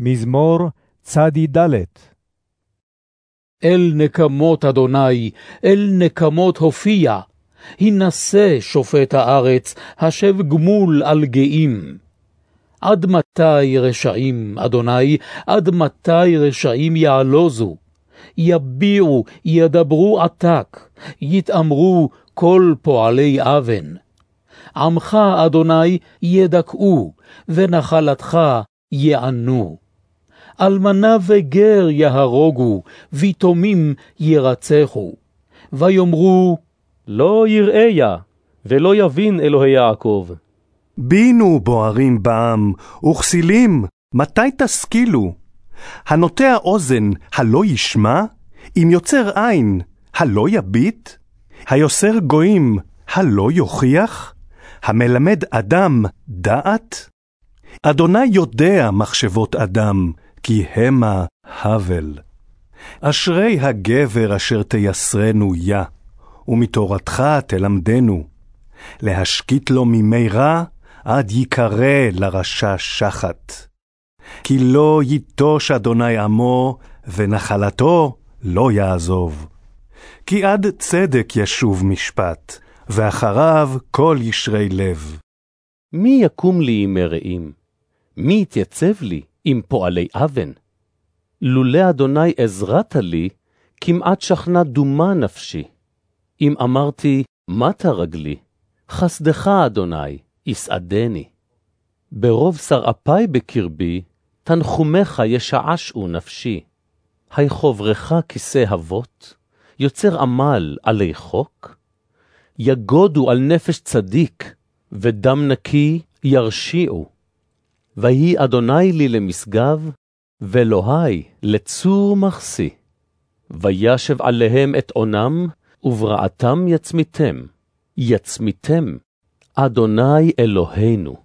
מזמור צ"ד אל נקמות אדוני, אל נקמות הופיע, הנשא שופט הארץ, השב גמול על גאים. עד מתי רשעים, אדוני, עד מתי רשעים יעלוזו? יביעו, ידברו עתק, יתאמרו כל פועלי אבן. עמך, אדוני, ידכאו, ונחלתך יענו. אלמנה וגר יהרוגו, ויתומים ירצחו. ויאמרו, לא יראיה, ולא יבין אלוהי יעקב. בינו בוערים בעם, וכסילים, מתי תשכילו? הנוטע אוזן, הלא ישמע? אם יוצר עין, הלא יביט? היוסר גויים, הלא יוכיח? המלמד אדם דעת? אדוני יודע מחשבות אדם, כי המה הבל. אשרי הגבר אשר תייסרנו יה, ומתורתך תלמדנו. להשקיט לו ממי רע, עד ייקרא לרשע שחת. כי לא ייטוש אדוני עמו, ונחלתו לא יעזוב. כי עד צדק ישוב משפט, ואחריו כל ישרי לב. מי יקום לי עם מרעים? מי יתייצב לי עם פועלי אבן? לולא אדוני עזרת לי, כמעט שכנה דומה נפשי. אם אמרתי, מטה רגלי, חסדך, אדוני, יסעדני. ברוב שרעפי בקרבי, תנחומך ישעשעו נפשי. היחוברך כיסא אבות, יוצר עמל עלי חוק? יגודו על נפש צדיק, ודם נקי ירשיעו. ויהי אדוני לי למשגב, ואלוהי לצור מחסי. וישב עליהם את עונם, וברעתם יצמיתם. יצמיתם, אדוני אלוהינו.